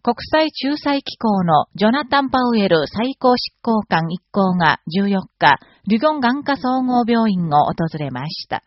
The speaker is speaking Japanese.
国際仲裁機構のジョナタン・パウエル最高執行官一行が14日、リュゴン眼科総合病院を訪れました。